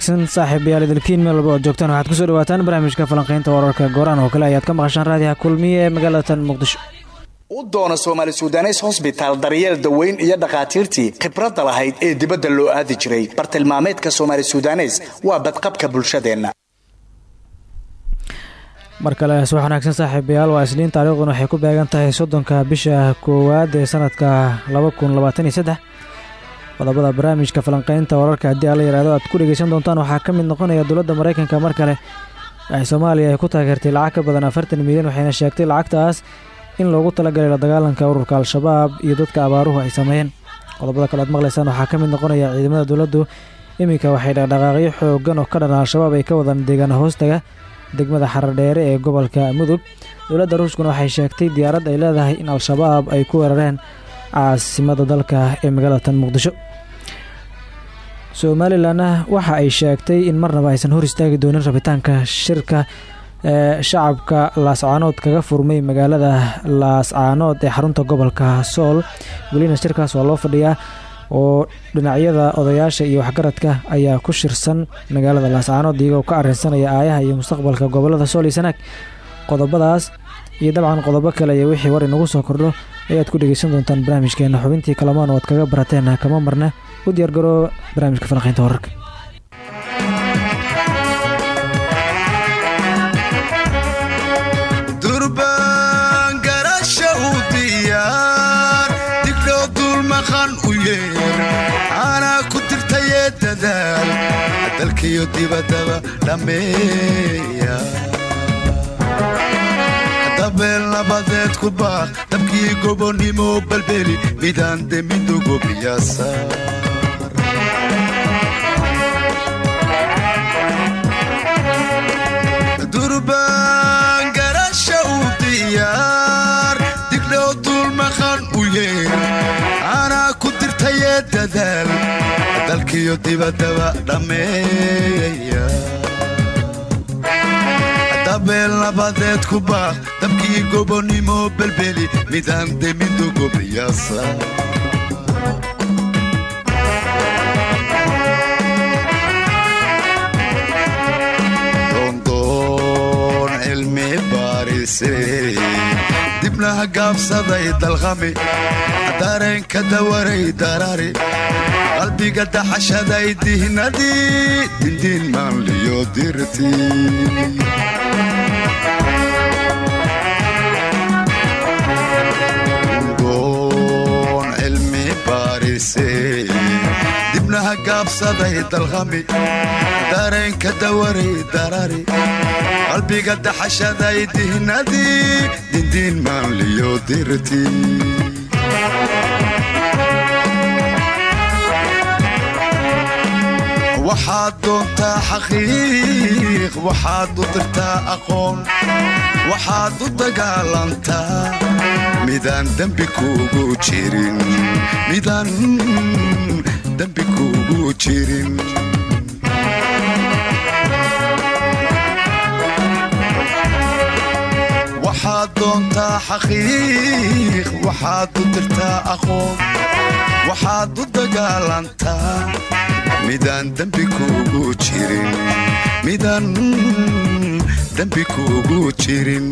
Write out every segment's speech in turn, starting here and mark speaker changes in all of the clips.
Speaker 1: wanaagsan saaxiibayaal idilkiin meel walba oo joogtaan waxaad ku soo dhawaataan barnaamijka falanqeynta wararka gooraan oo kale ayaad ka maqashaan raadiyaha kulmiye ee magaalatan muqdisho.
Speaker 2: U doona soomaali sudanes hosbitaal daryeel daweyn iyo dhakhaatiirtii khibradda lahayd ee dibadda loo aadi jiray. Bartilmaameedka soomaali sudanes waa badqabka bulshadeenna.
Speaker 1: Mar kale subax wanaagsan saaxiibayaal waa isniin taariikhduna waxay ku beegan tahay soddonka bisha koowaad ee sanadka laba kun labaatan iyo saddex qodobada barnaamijka falanqeynta wararka. Haddii ala yihahdo aad ku dhegeysan doontaan waxaa ka mid noqonaya dowladda maraykanka mar kale waxay soomaaliya ay ku taageertay lacag ka badan afartan milyan waxayna sheegtay lacagtaas in loogu talagalay la dagaalanka ururka al-shabaab iyo dadka abaaruhu ay sameeyeen. Qodobada kale aad maqlaysaan waxaa ka mid noqonaya ciidamada dowladdu. Iminka waxay dhaqdhaqaaqyo xoogan oo ka dhan al-shabaab ay ka wadaan deegaana hoostaga degmada xaradheere ee gobolka mudug. Dowladda ruushkuna waxay sheegtay diyaarad ay leedahay in al-shabaab ay ku weerareen caasimada dalka ee magaalatan muqdisho somalilanna waxa ay sheegtay in marnaba aysan hor istaagi doonin rabitaanka shirka ee shacabka laascaanood kaga furmay magaalada laascaanood ee xarunta gobolka sool. Welina shirkaas waa loo fadhiyaa oo dhinacyada odayaasha iyo waxgaradka ayaa ku shirsan magaalada laascaanood iyagoo ka arrinsanaya aayaha iyo mustaqbalka gobollada sool iyo sanaag qodobadaas iyo dabcan qodobo kale iyo wixii war inagu soo kordho ayaad ku dhegeysan doontaan barnaamijkeena. Xubintii kalamaan oo aad kaga barateen kama marna u diyaargaroo barnaamijka falaqeynta wararka.
Speaker 3: Diyaar u yeer. Aanaa ku baaq dabkii gobonnimo balbeli midaan demidugo biyasaar durbaan dirtayee dadaal dalkiyo dibaddaba dhammeeya dabeel nabadeed ku baaq dabkii gobonnimo belbeli midaan demidugo biyaasa doondoon cilmi baarise dalqami dareenka dawaray darari qalbiga daxashaday dihnadii dindiin maanliyo dirti dibnaha gaabsaday dalqami dareenka dawaray darari qalbiga daxashaday dihnadii dindiin maanliyo dirti waxaad doontaa xaqiiq waxaad u dirtaa aqoon waxaad u dagaalantaa midaan dembi kuugu jirin midaan dembi kuugu jirin. Waxaad doontaa xaqiiq waxaad u dirtaa aqoon waxaad u dagaalantaa midaan dembi kuugu jirin. Midaan dembi kuugu jirin.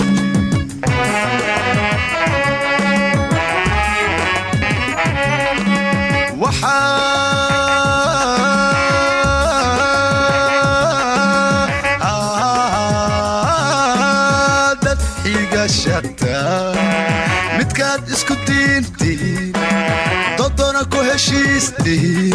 Speaker 3: Midkaad isku diintiin dodona ku heshiistiin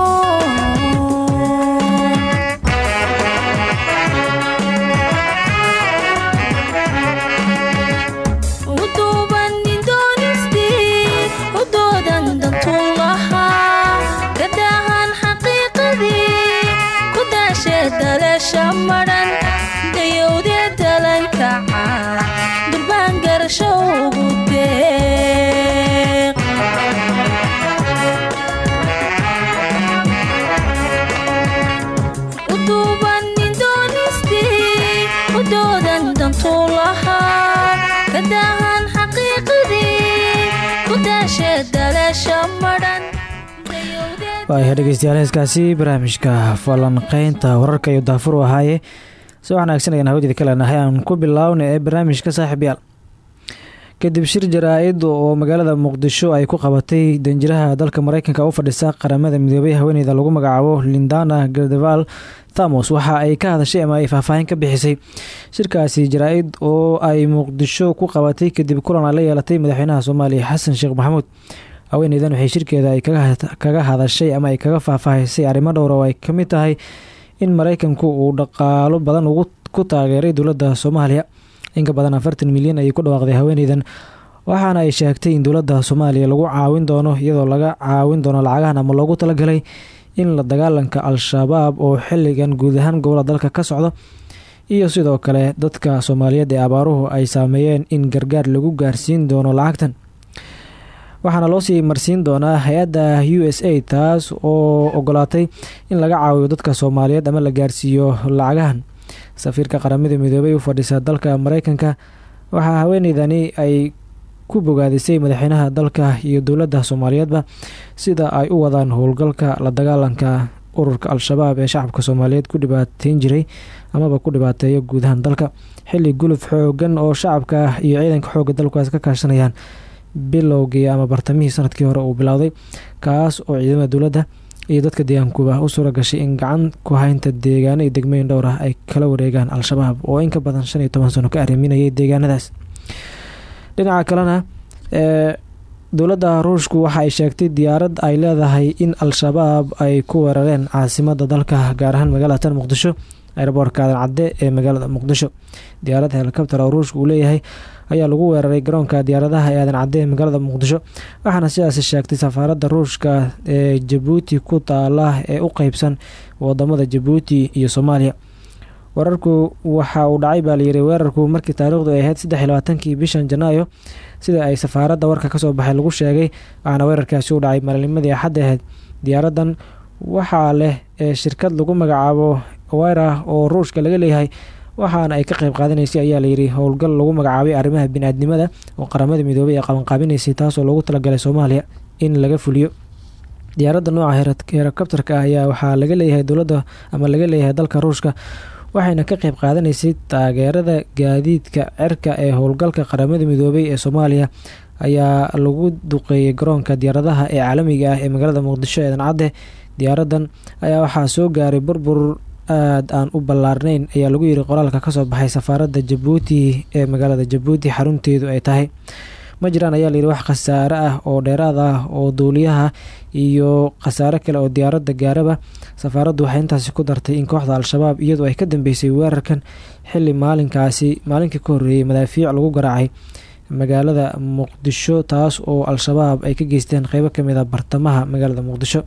Speaker 1: waayahay dhegeystayaal heeskaasi barnaamijka falanqeynta wararka iyo daafur u ahaaye si wanaagsan ayaan hawdeeda ka leenahay aan ku bilaawna ee barnaamijka saaxiib yaal kadib shir jaraa-id oo magaalada muqdisho ay ku qabatay danjiraha dalka mareykanka u fadhisa qaramada midoobay haweeneyda lagu magacaabo lindana gardeval thamos. Waxa ay ka hadashay ama ay faahfaahin ka bixisay. Shirkaasi jaraa-id oo ay muqdisho ku qabatay kadib kulan la yeelatay madaxweynaha soomaaliya xasan sheekh maxamuud. Haweeneydan waxay shirkeeda ay kaga hadashay ama ay kaga faahfaahisay arrimo dhowr oo ay ka tahay in mareykanku uu dhaqaalo badan ugu ku taageeray dowladda soomaaliya inka badan afartan milyan ayay ku dhawaaqday haweeneydan. Waxaana ay sheegtay in dowladda soomaaliya lagu caawin doono iyadoo laga caawin doono lacagahan ama loogu talagalay in la dagaalanka al-shabaab oo xilligan guud ahaan gobollada dalka ka socdo. Iyo sidoo kale dadka soomaaliyeed ee abaaruhu ay saameeyeen in gargaar lagu gaarsiin doono lacagtan. Waxaana loo sii marsiin doonaa hay'adda u s a taas oo ogolaatay in laga caawiyo dadka soomaaliyeed ama la gaarsiiyo lacagahan safiirka qaramada midoobay u fadhisa dalka mareykanka waxaa haweeneydani ay ku bogaadisay madaxweynaha dalka iyo dowladda soomaaliyeedba sida ay u wadaan howlgalka la dagaalanka ururka al-shabaab ee shacabka soomaaliyeed ku dhibaateyn jiray amaba ku dhibaateeya guud ahaan dalka. Xilli guluf xoogan oo shacabka iyo ciidanka xooga dalkaas ka kaashanayaan bilowgii ama bartamihii sannadkii hore uu bilowday kaas oo ciidamada dowladda iyo dadka deegaankuba u suura gashay in gacan ku haynta deegaano iyo degmooyin dhowr ah ay kala wareegaan al-shabaab oo in ka badan shan iyo toban sano ka arriminayay deegaanadaas. Dhinaca kalena ee dowladda ruushku waxa ay sheegtay diyaarad ay leedahay in al-shabaab ay ku weerareen caasimada dalka gaar ahaan magaalada tan muqdisho aeroboortka aadan cadde ee magaalada muqdisho. Diyaarad helikobter oo ruushka uu leeyahay ayaa lagu weeraray garoonka diyaaradaha ee aadan cadde ee magaalada muqdisho. Waxaana sidaasi sheegtay safaaradda ruushka ee jabuuti ku taala ee u qeybsan waddamada jabuuti iyo soomaaliya. Wararku waxa uu dhacay baa layiri weerarku markii taariikhdu ay ahayd saddex labaatankii bishan janaayo sida ay safaaradda warka ka soo baxay lagu sheegay waxaana weerarkaasi u dhacay maalinimadii axadda diyaaradan waxaa leh shirkad lagu magacaabo wira oo ruushka laga leeyahay waxaana ay ka qeyb qaadanaysay ayaa layidhi howlgal lagu magacaabay arrimaha bini-aadnimada oo qaramada midoobay ee qabanqaabinaysay taasoo loogu talagalay soomaaliya in laga fuliyo. Diyaaradda nooca herokobterka ah ayaa waxaa laga leeyahay dowladda ama laga leeyahay dalka ruushka waxayna ka qeyb qaadanaysay taageerada gaadiidka cirka ee howlgalka qaramada midoobay ee soomaaliya. Ayaa lagu duqeeyay garoonka diyaaradaha ee caalamiga ah ee magaalada muqdisho eedan cadde diyaaradan ayaa waxaa soo gaaray burbur aada aan u ballaarnayn ayaa lagu yiri qoraalka ka soo baxay safaaradda jabuuti ee magaalada jabuuti. Xarunteedu ay tahay ma jiraan ayaa layidhi wax khasaare ah oo dheeraad ah oo duuliyaha iyo khasaare kale oo diyaaradda gaaraba. Safaaraddu waxay intaasi ku dartay in kooxda al-shabaab iyadu ay ka dambeysay weerarkan xili maalinkaasi. Maalinkii ka horreeyay madaafiic lagu garaacay magaalada muqdisho taas oo al-shabaab ay ka geysteen qeybo ka mid a bartamaha magaalada muqdisho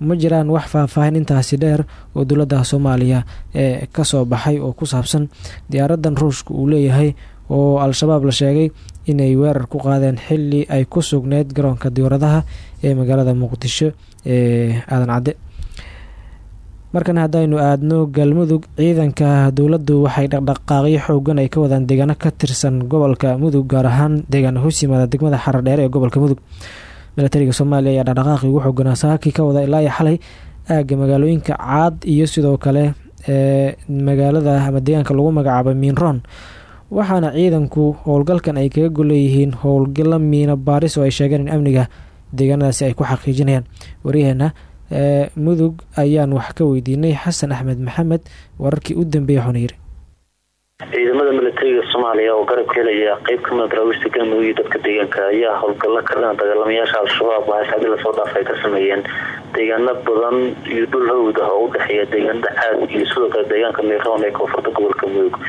Speaker 1: ma jiraan wax faahfaahin intaasi dheer oo dowladda soomaaliya ee ka soo baxay oo ku saabsan diyaaradan ruushka uu leeyahay oo al-shabaab la sheegay inay weerar ku qaadeen xili ay ku sugneyd garoonka diyaaradaha ee magaalada muqdisho ee aadan cadde. Markan haddaynu aadno galmudug ciidanka dowladdu waxay dhaqdhaqaaqyo xoogan ay ka wadaan deegaano ka tirsan gobolka mudug gaar ahaan deegaano hoos degmada xarar dheere ee gobolka mudug milatariga soomaaliya ayaa dhaqdhaqaaqii ugu xooganaa saakii ka wada ilaa iyo xalay aagga magaalooyinka caad iyo sidoo kale ee magaalada ama deegaanka lagu magacaabo miinron waxaana ciidanku howlgalkan ay kaga golleeyihiin howlgalo miina baaris oo ay sheegeen in amniga deegaanadaasi ay ku xaqiijinayaan. Waryaheena ee mudug ayaan wax ka weydiinay xasan axmed maxamed wararkii u dambeeyay wuxuuna yiri
Speaker 4: ciidamada milatariga soomaaliya oo garab ka helaya qeyb kamida daraawiishta galmudug iyo dadka deegaanka ayaa howlgalla ka dhana dagaalamayaasha al-shabaab. Waxay sacdi la soo dhaaf ay ka sameeyeen deegaano badan iyo dhul hawd ah oo u dhexeeya deegaanada caad iyo sidoo kale deegaanka miiroon ee koonfurta gobolka mudug.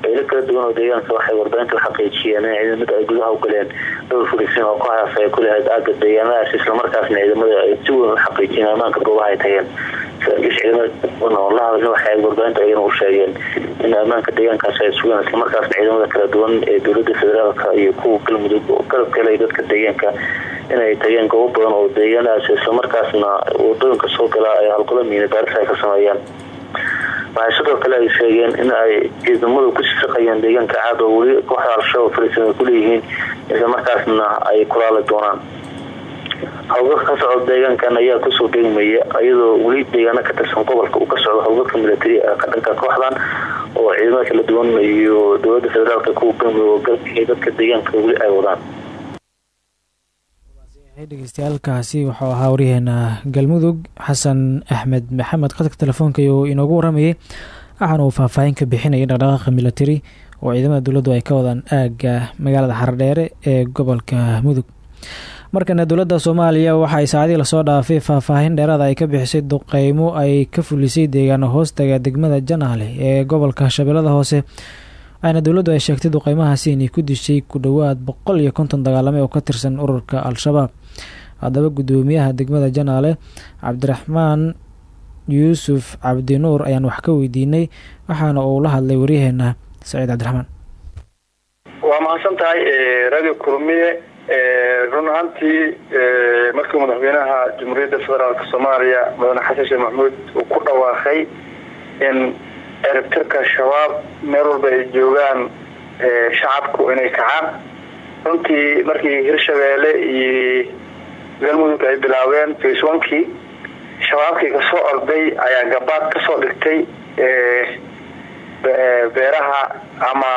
Speaker 4: Ciilo kala duwan oo deegaanka waxay warbaahinta la xaqiijiyeen in ciidamada ay gudaha u galeen dhowr furisin oo kooxaas ay ku lahayd aagga deegaanadaas islamarkaasna ciidamada ay si weyn u xaqiijiyeen ammaanka goobaha ay tageen waxay warbaahinta ayana u sheegeen in ammaanka deegaankaasi ay sugaan islamarkaasna ciidamada kala duwan ee dowladda federaalka iyo kuwa galmudug oo garab ka helay dadka deegaanka inay tageen goobo badan oo deegaanadaas islamarkaasna waddooyinka soo gala ay halgalo miina baaris ay ka sameeyaan. Waxay sidoo kale ay sheegeen in ay ciidamadu ku sisaqayeen deegaanka caad oo weli kooxda al-shabaab fariisan ay kuleeyihiin islamarkaasna ay kulaali doonaan howlgalka ka socda deegaankan ayaa ku soo dheegmaya iyadoo weli deegaano ka tirsan gobolka uu ka socdo howlgalka milatari ka dhanka kooxdan oo ciidamada kala duwan iyo dowladda federaalka galmudug oo galka dadka deegaanka weli ay wadaan.
Speaker 1: Dhegeystayaaalkaasi wuxuu ahaa waryaheena galmudug xasan axmed maxamed. Khadka telefoonka uu inoogu waramayay waxaana uu faahfaahin ka bixinayay dhaqdhaqaaqa milatari oo ciidamada dowladdu ay ka wadaan aagga magaalada xardheere ee gobolka mudug markana dowladda soomaaliya waxa ay saacadii la soo dhaafay faahfaahin dheeraada ay ka bixisay duqeymo ay ka fulisay deegaano hoostaga degmada janaale ee gobolka shabeellada hoose. Waxaana dowladdu ay sheegtay duqeymahaasi inay ku dishay ku dhowaad boqol iyo konton dagaalame oo ka tirsan ururka al-shabaab. Haddaba guddoomiyaha degmada janaale cabdiraxmaan yuusuf cabdinuur ayaan wax ka weydiinay waxaana uu la hadlay waryaheena saciid cabdiraxmaan.
Speaker 5: Waa mahadsan tahay radio kulmiye run ahaantii markii madaxweynaha jamhuuriyadda federaalk soomaaliya mudane xasan sheekh maxamuud uu ku dhawaaqay in eribtirka shabaab meel walba ay joogaan shacabku inay kacaan. Runtii markii hirshabeelle iyo galmudug ay bilaabeen faceonkii shabaabkii ka soo orday ayaa gabaad ka soo dhigtay beeraha ama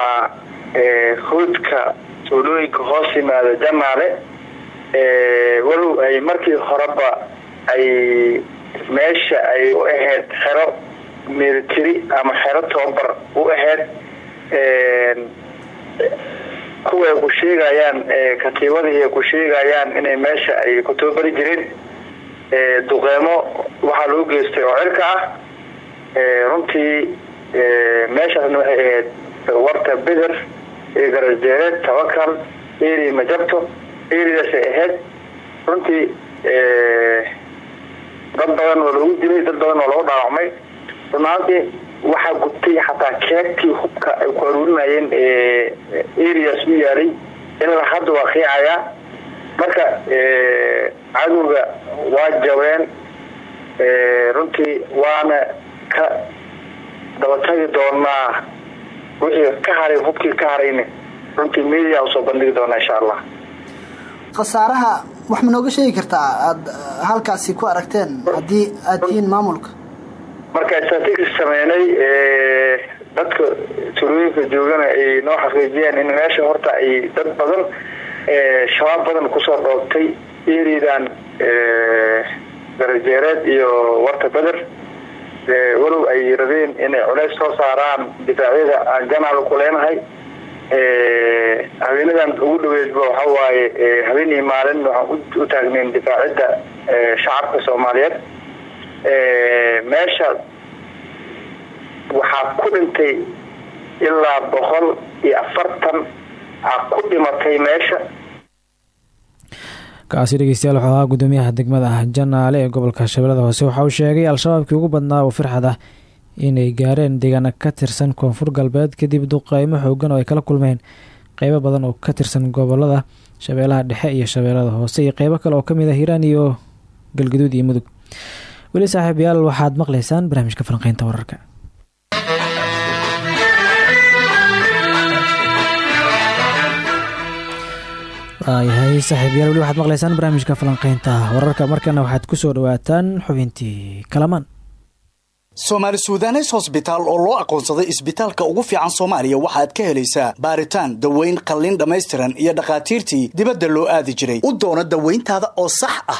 Speaker 5: hoodka tuulooyinka hoos yimaada janaale walow ay markii horeba ay meesha ay u ahayd xero military ama xero tobabar u ahayd kuway ku sheegayaan katiibadii ku sheegayaan inay meesha ay ku tababari jireen duqeymo waxaa loo geystay oo cirka ah runtii meeshaasna waxay ahayd warta beder iyo garasdeereed tabakal eri majabto eridaasay ahayd runtii dad badan oo lagu dilay dad badan oo lagu dhaawacmay. Runaantii waxaa gubtay xataa keegtii hubka ay ku aruurinayeen areas u yaalay ilaa hadda waa qiicayaa marka cadowga waa jabeen runtii waana ka dabatagi doonaa wixii ka haray hubkii ka harayna runtii media u soo bandhigi doonaa insha allah.
Speaker 6: Khasaaraha wax ma nooga sheegi kartaa aada halkaasi ku aragteen? Haddii aad tihiin maamulka?
Speaker 5: Marka statistics sameynay dadka tulooyinka joogana ay noo xaqiijiyeen in meesha horta ay dad badan shabaab badan ku soo dhoobtay eridan garajeereed iyo warta beder walow ay rabeen inay culeys soo saaraan. Difaacyada aan janaal ku leenahay haweenadan ugu dhaweydba waxa waaye habeenii maalin waxaan u taagnayn difaacidda shacabka soomaaliyeed. Meesha waxaa ku dhintay ilaa boqol iyo afartan a ku dhimatay meesha
Speaker 1: kaasi dhegeystayaal wuxuu ahaa guddoomiyaha degmada janaale ee gobolka shabeellada hoose. Waxa uu sheegay al-shabaabkii ugu badnaa oo firxad ah inay gaareen deegaana ka tirsan koonfur galbeed kadib duqeymo xoogan oo ay kala kulmeen qeybo badan oo ka tirsan gobollada shabeellaha dhexe iyo shabeellada hoose iyo qeybo kale oo ka mid ah hiiraan iyo galgaduud iyo mudug. Weli saaxiibayaal waxaad maqlaysaan barnaamijka falanqeynta wararka waayahay saaxiibayaal weli waxaad maqlaysaan barnaamijka falanqeynta wararka markana waxaad ku soo dhawaataan xubintii kalamaan.
Speaker 2: Soomaali sudanes hosbitaal oo loo aqoonsaday isbitaalka ugu fiican soomaaliya waxaad ka helaysaa baaritaan daweyn qalliin dhammaystiran iyo dhakhaatiirtii dibadda loo aadi jiray. U doono dawayntaada oo sax ah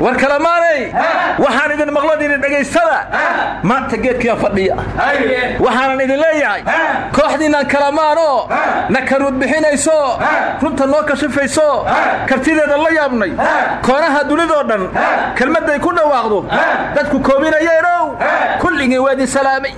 Speaker 7: war kalamaanay? Waxaan idin maqlan idin dhegaysada. Maanta geedkiiaan fadhiya. Waxaanan idin leeyahay. Kooxdiinnan kalamaanoo na karuud bixinayso runta noo kashifayso kartideeda la yaabnay. Koonaha dunidoo dhan kelmadday ku dhawaaqdo. Dadku koobinayeenow kulligii waa idin salaamay.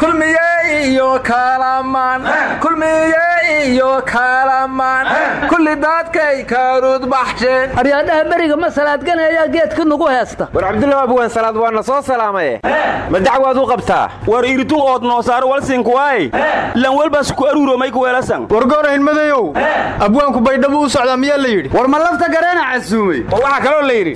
Speaker 7: Kulmiye iyo kalamaan. Kulmiye iyo kalamaan. Kulli dadkay karuud baxsheen
Speaker 8: aryaadhaha beriga ma salaadganayaa geedka nugu heesta
Speaker 9: war cabdulla abwaan salaad waa na soo salaamaye ma dacwaad u qabtaa? War iritu ood noosaaro walsinkuwaay lan welbas ku aruuromay kuweelasan
Speaker 10: wargoorahin madeeyow abwaanku baydhabu u socdaa miyaa la yidhi?
Speaker 9: War ma lafta gareena casuumay? War waxaa kaloo la yidhi.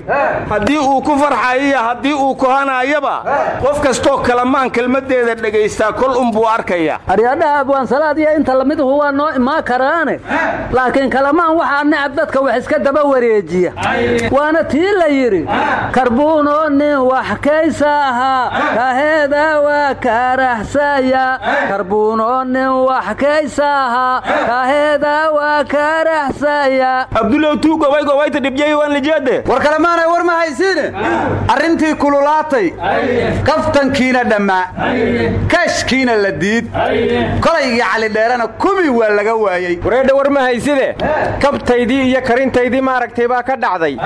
Speaker 9: Haddii uu ku farxayiyo haddii uu kohanaayaba qof kastoo kalamaan kelmaddeeda dhegaystaa kol unbuu arkaya.
Speaker 8: Aryaadhaha abwaan salaad iyo inta lamiduhu waa noo imaan karaane. Laakiin kalamaan waxaa necab dadka wax iska daba wareejiya waana tii la yidhi karbuuno nin wax kaysa ahaa kaheeda waa karaxsaya karbuuno nin wax kaysa ahaa kaheeda waa karaxsaya
Speaker 9: abdulow tuu gobay gobayta dhibjay waan lijeede
Speaker 10: war kalemaanay war ma haysiine? Arrintii kululaatay kaftankiina dhammaa kashkiina la diid kolaygii calidheerana kubi waa laga waayey.
Speaker 9: Wareedha war ma hayside kabtaydii iyo karintaydii maaragtay baa ka dhacday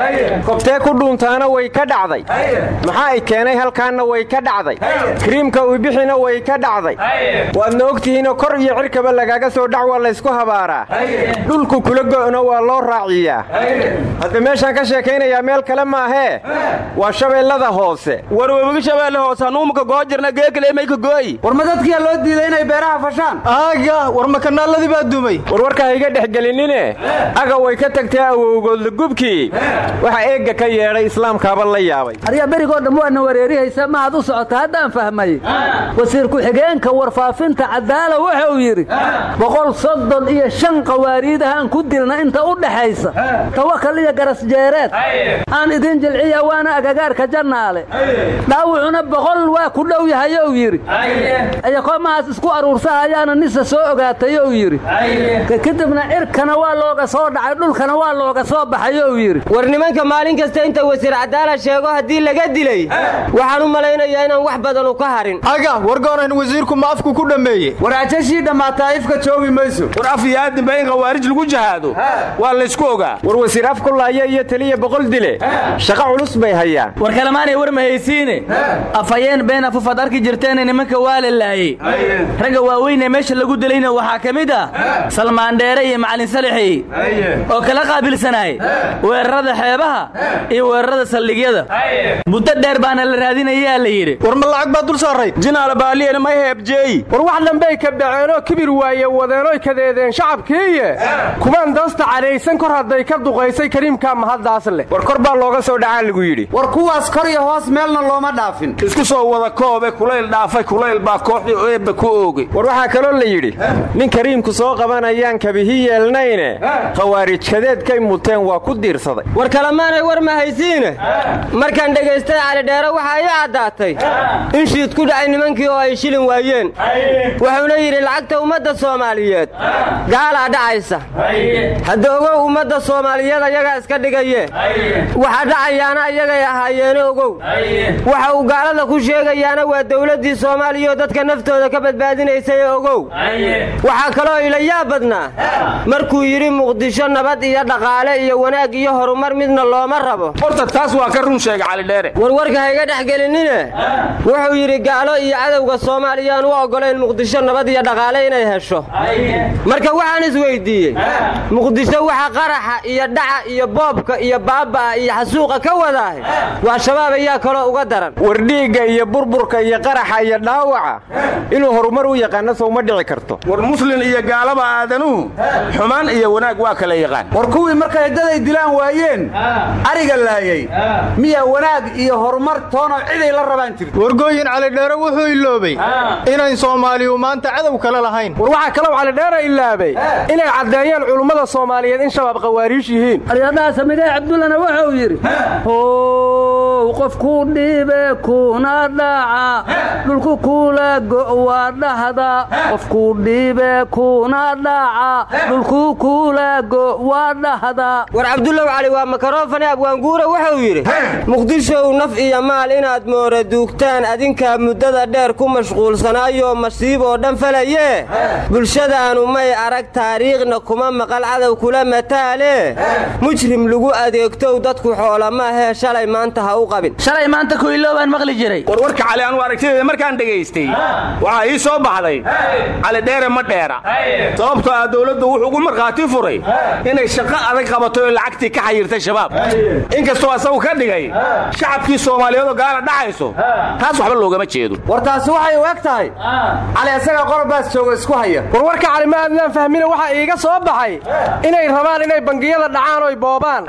Speaker 9: kobtee ku dhuuntaana way ka dhacday. Maxaa ay keenay halkaanna way ka dhacday? Kariimka uybixina way ka dhacday. Waadna ogtihiinoo kor iyo cirkaba lagaaga soo dhac waa laysku habaaraa. Dhulku kula go'no waa loo raaciyaa. Hadda meeshaan ka sheekaynayaa meel kale maahee waa shabeellada hoose. War webiga shabeelle hoose hanuumaka goojirna geekaleemayka gooyi
Speaker 10: war ma dadkiyaa loo diiday inay beeraha fashaan? Aaga war makanaalladii baa dumay.
Speaker 9: Warwarka hayga dhexgelinine aga way ka tagtay awowgoodla gubkii waxa eegga ka yeedhay islaamkaaba la yaabay.
Speaker 8: Aryaa berigoo dhammu waadna wareerihaysa maad u socota haddaan fahmay. Wasiir ku-xigeenka warfaafinta cadaala wuxuu yidhi boqol soddon iyo shan qawaariidah aan ku dilna inta u dhaxaysa. Tawakal iyo garasjeereed aan idin jilciya waana agagaarka jannaale. Dhaawucuna boqol waa ku dhow yahayou yidhi. Ayakoomahaas isku aruursahayaana nisa soo ogaatayou yidhi. Kadibna cirkana waa looga soo dhacay dhulkana waa looga soo baxayou yidhi
Speaker 11: nimanka maalin kasta inta wasiir cadaala sheego haddii laga dilay waxaan u malaynayaa inaan wax badanu ka harin.
Speaker 10: Aga wargooran wasiirku ma afku ku dhammeeye war ajashii dhammaataa ifka joogi mayso.
Speaker 9: War af iyo aadinba in khawaarij lagu jahaado. Waa laysku ogaa. War wasiir af ku laaya iyo taliya boqol dile. Shaqo culus bay hayaan.
Speaker 12: War kalemaanay war mahaysiine. Afhayeen been afufad arki jirteene nimanka waa la laayey ragga waaweynee meesha lagu dilayna waxaa ka mid ah salmaan dheere iyo macalin salixi oo kala qaabilsanaay. Weerarada xeebaha iyo weerarada saldhigyada. Muddo dheer baana la raadinayaa la yidhi.
Speaker 10: War ma lacag baa dul saaray?
Speaker 9: Jinaala baaliyana may heebjeey
Speaker 10: war wax dambey ka dhaceenoo kibir waaye wadeenoy kadeedeen shacabkiiye kumaan dasta cadhaysan kor hadday ka duqaysay kariimkaa mahaddaas leh
Speaker 9: war kor baa looga soo dhacaa lagu yidhi.
Speaker 10: War kuwaas kor iyo hoos meelna looma dhaafin.
Speaker 9: Isku soo wada koobe kulayl dhaafay kulayl baa kooxdii eebba ku oogay war waxaa kaloo la yidhi nin kariimku soo qabanayaan kabihi yeelnayne khawaarij kadeedkay muteen waa ku diirsaday
Speaker 11: war kalemaanay war ma haysiine? Markaan dhegaystay calidheere waxaa ii caddaatay. In shiid ku dhacay nimankii oo ay shilin waayeen. Wuxuuna yidhi lacagta ummadda soomaaliyeed gaalaa dhacaysa. Hadda ogow ummadda soomaaliyeed ayagaa iska dhigaye waxa dhacayaana ayagay ahaayeene ogow. Waxa uu gaalada ku sheegayaana waa dawladdii soomaaliya oo dadka naftooda ka badbaadinaysay ogow. Waxaa kaloo ila yaab badnaa. Markuu yidhi muqdisho nabad iyo dhaqaale iyo wanaag iyo horumar midna looma rabo.
Speaker 13: Horta taas waa ka run sheega calidheere
Speaker 11: warwarka hayga dhex gelinine? Wuxuu yidhi gaalo iyo cadowga soomaaliyaan u oggolayn muqdisho nabad iyo dhaqaale inay hesho. Marka waxaan isweyddiiyey muqdisho waxa qaraxa iyo dhaca iyo boobka iyo baaba'a iyo xasuuqa ka wadaahay waa shabaab ayaa kaloo uga daran.
Speaker 14: Wardhiigga iyo burburka iyo qaraxa iyo dhaawaca inuu horumar u yaqaano sow ma dhici karto.
Speaker 13: War muslin iyo gaalaba aadanuhu xumaan iyo wanaag waa kala yaqaan.
Speaker 10: War kuwii markay daday dilaan waayeen ariga laayay. Miya wanaag iyo horumar toonoo ciday la rabaan jirta
Speaker 15: wargooyin calidheere wuxuu iloobay inayn soomaaliyu maanta cadow kale lahayn.
Speaker 14: War waxaa kaloo calidheera ilaabay inay caddeeyeen culummada soomaaliyeed in shabaab khawaariish yihiin.
Speaker 8: Aryadhaha samidee cabdullana wuxuu yidhi how qofkuu dhiibe kuna dhaca. Dhulku kula go'waa dhahda. Qofkuu dhiibe kuna dhaca. Dhulku kula go'waa dhahda.
Speaker 11: War cabdullaw cali waa makarofane abwaanguura wuxuu yidhi muqdishow naf iyo maal inaad moora duugtaan adinkaa muddada dheer ku mashquulsanaayoo masiib oo dhan falayee bulshadaanu may arag taariikhna kuma maqal cadow kula mataale? Mujrim lagu adeegtow dadku xoola maahee shalay maanta ha u qabin.
Speaker 12: Shalay maanta kuiloobaan maqli jiray.
Speaker 13: War warka cali anu aragtideeda markaan dhegaystay waxaa ii soo baxday cali dheere ma dheera. Sababtoo ah dowladdu wuxuu ugu markhaati furay inay shaqo adag qabato oo lacagtii ka xayirtay shabaab inkastoo asagu ka dhigay shacabkii soomaaliyeedoo gaala dhacayso taas waxba loogama jeedo.
Speaker 10: War taasi waxay u eg tahay. Cali asaga qorobaas jooga isku haya.
Speaker 14: War warka cali ma aadnaan fahmina waxaa iiga soo baxay. Inay rabaan inay bangiyada dhacaan oy boobaan.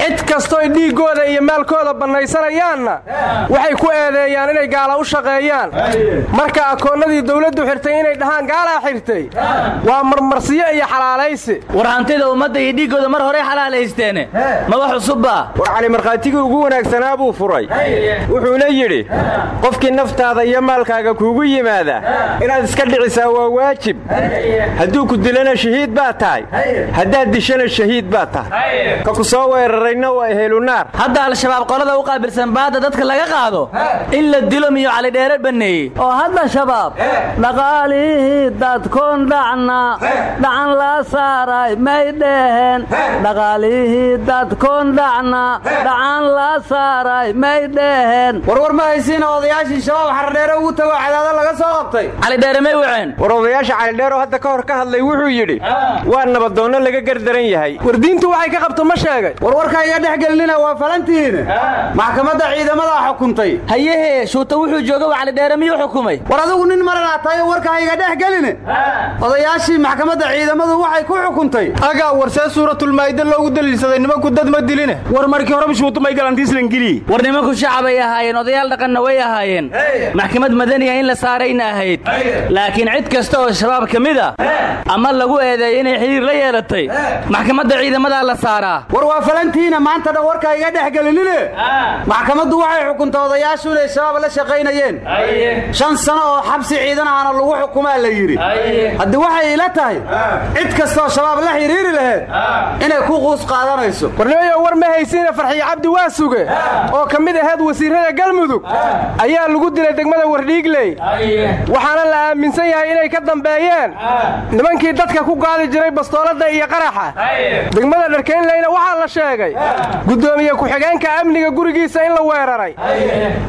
Speaker 14: Cid kastooy dhiiggooda iyo maalkooda bannaysanayaanna waxay ku eedeeyaan inay gaala u shaqeeyaan. Marka akoonnadii dawladdu xirtay inay dhahaan gaalaa xirtay waa marmarsiyo iyo xalaalaysi
Speaker 12: war hantida ummadda iyo dhiiggooda mar horey xalaalaysteene. Ma wax cusubba
Speaker 14: war cali markhaatigii ugu wanaagsanaa buu furay. Wuxuuna yidhi qofkii naftaada iyo maalkaaga kuugu yimaada inaad iska dhicisaa waa waajib. Hadduu ku dilana shahiid baa tahay. Haddaad dishana shahiid baa tahay. Ka ku soo weerarayna waa ehelunaar
Speaker 12: hadda al-shabaab qolada u qaabilsan baadda dadka laga qaado in la dilo miyo calidheere banneeyey.
Speaker 8: Oo hadda shabaab dhaqaalihii dadkoon dhacna dhacan la saaray may dheheen. Dhaqaalihii dadkoon dhacna dhacan la saaray may dheheen.
Speaker 10: Warwar ma haysiina odayaashii shabaab xardheere ugu tago cadaado laga soo qabtay.
Speaker 12: Calidheere may waceen.
Speaker 14: War odayaasha calidheeroo hadda ka hor ka hadlay wuxuu yidhi waa nabadoonno laga gardaran yahay.
Speaker 12: War diintu waxay ka qabto ma sheegay.
Speaker 10: Warwarka iga dhex gelinina waa falantihiin. Maxkamadda ciidamadaa xukuntay.
Speaker 12: Hayehee shuuta wuxuu jooga waa calidheere miyuu xukumay?
Speaker 10: War adigu nin maranaa tahay warka iga dhex geline odayaashii maxkamadda ciidamadu waxay ku xukuntay.
Speaker 15: Agaa warsee suuratulmaayida loogu daliilsaday nimanku dad ma diline
Speaker 13: war markii horeba shuutumay galantiislangeliye
Speaker 12: war nimanku shacabay ahaayeen odayaal dhaqanna way ahaayeen. Maxkamad madaniya in la saarayna ahayd. Laakiin cid kasta oo shabaab ka mid a ama lagu eedeeyo inay xiriir la yeelatay maxkamadda ciidamadaa la saaraa.
Speaker 10: War waa falantiina maanta dhan warka iga dhex gelinine maxkamaddu waxay xukuntay odayaashu inay shabaab la shaqaynayeen. Shan sano oo xabsi ciidan ahna lagu xukumaa la yidhi. Haddii waxay ila tahay cid kastaoo shabaab la xidhiiri laheed inay ku quus qaadanayso
Speaker 14: war ma haysiina farxiyo cabdi waa suge oo ka mid ahayd wasiirrada galmudug ayaa lagu dilay degmada wardhiigley waxaana la aaminsan yahay inay ka dambeeyeen nimankii dadka ku gaadi jiray bastoolada iyo qaraxa. Degmada dharkaynleyna waxaa la sheegay guddoomiye ku-xigeenka amniga gurigiisa in la weeraray.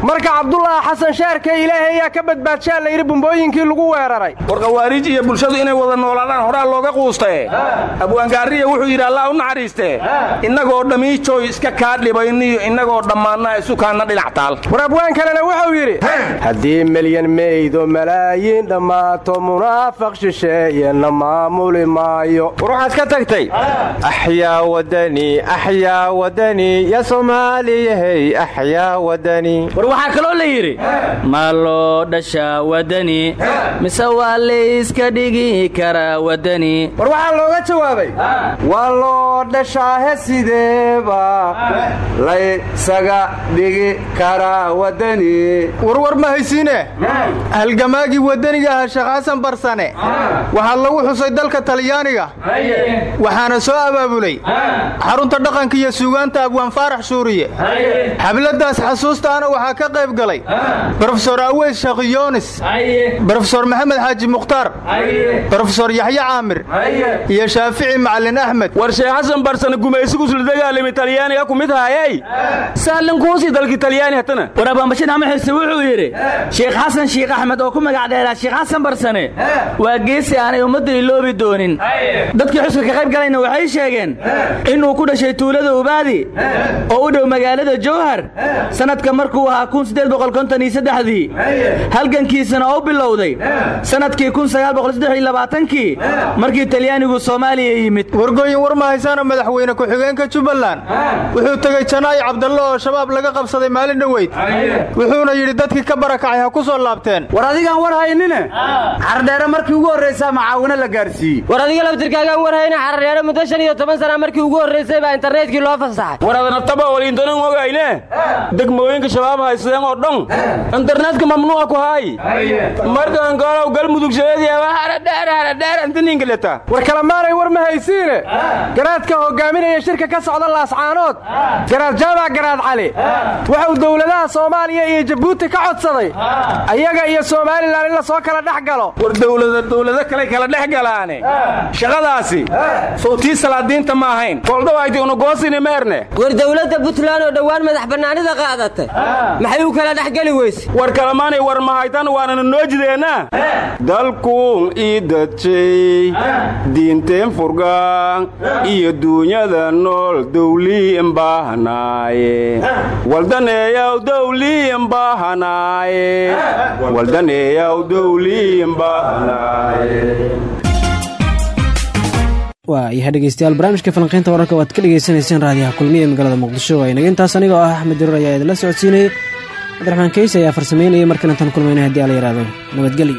Speaker 14: Marka cabdulaahi xasan shaarke ilaahay ayaa ka badbaadshaa la yidhi bumbooyinkii lagu weeraray.
Speaker 13: War khawaariij iyo bulshadu inay wada noolaadaan horaa looga quustae abwaangaariya wuxuu yidhi u naxariistee innagoo dhammiijooy iska kaa dhibayniyo innagoo dhammaanna isukaanna dhinac taal
Speaker 14: war abwaan kalena wuxuu yidhi haddii milyan meydo malaayiin dhammaato munaafaq shisheeyena maamuli maayo. War waxaad ka tagtay axyaa wadani axyaa wadani ya soomaaliyahey axyaa wadani.
Speaker 12: War waxaa kaloo la yidhi ma loo dhashaa wadani mise waa layska dhigi karaa wadani?
Speaker 10: War waxaa looga jawaabay waa loo dhashaahe sideeba laysaga dhigi karaa wadani.
Speaker 15: Warwar ma haysiine? Halgamaagii wadaniga aha sheekh xasan barsane waxaa lagu xusay dalka talyaaniga. Waxaana soo abaabulay. Xarunta dhaqanka iyo suugaanta abwaan faarax shuuriye xabladaas xasuustaana waxaa ka qayb galay brofesor aweys shaqiyoonis brofesor maxamed xaaji mukhtaar brofesor yaxye caamir. Iyo shaafici macalin axmed.
Speaker 13: War sheekh xasan barsane gumaysigusla dagaalami talyaaniga ku mid haayey saalinkuusii dalki talyaani hatana.
Speaker 12: War abaanbashir axmed xise wuxuu yidhi sheekh xasan shiikh axmed oo ku magac dheeraa sheekh xasan barsane waa geesi aanay ummadda iloobi doonin. Dadkii xuska ka qayb galayna waxay sheegeen inuu ku dhashay tuulada ubaadi oo u dhow magaalada jowhar sanadka markuu ahaa dii halgankiisana oo bilowday sannadkii kii markii talyaanigu soomaaliya yimid.
Speaker 15: Wargooyin war ma haysaana madaxweyne ku-xigeenka jubbaland wuxuu tegey janaayi cabdalle oo shabaab laga qabsaday maalin dhoweyd. Wuxuuna yidhi dadkii ka barakacay ha ku soo laabteen.
Speaker 10: War adigaan war haynine xardheere markii ugu horraysaa macaawino la gaarsiiyey.
Speaker 11: War adiga laftirkaagaan war hayne xardheere muddo shan iyo toban sana markii ugu horraysay baa internetkii loo fasaxay.
Speaker 13: War adanabtaba waliintanan ogayne degmooyinka shabaab haysadeen oo dhan? Internetka mamnuuca ku haay markan galow galmudugsadeediaharadheerharadheer
Speaker 15: war kalamaanay war ma haysiine? Garaadka hogaaminaya shirka ka socda laascaanood garaad jaamac garaad cali. Wuxuu dowladaha soomaaliya iyo jabuuti ka codsaday. Ayaga iyo somalilan in la soo kala dhex galo.
Speaker 13: War dowlado kale kala dhex galaane. Shaqadaasi sowtii salaadiinta ma ahayn. Koldhawayti unagoosini meerne.
Speaker 11: War dowladda puntland oo dhowaan madax bannaanida qaadatay. Maxay u kala dhexgeli weyse?
Speaker 13: War kalamaanay war mahaytan waanana noo jideennaa dalkuun ii dadjay diinteen furgaan iyo duunyada nool dawliin baahanaaye waldaneeyaw dawliin baahanaaye
Speaker 1: waa yahay dhegeystayaal barnaamijka falanqaynta wararka waad ka dhegaysanayseen raadiyaha kulmiya ee magaalada muqdisho. Waa inaga intaas anigoo ah axmed dirar ayaa idinla socodsiinayay cabdiraxmaan keyse ayaa farsamaynayay markan intaan kulmayna haddii ala yidhaahdo nabadgelyo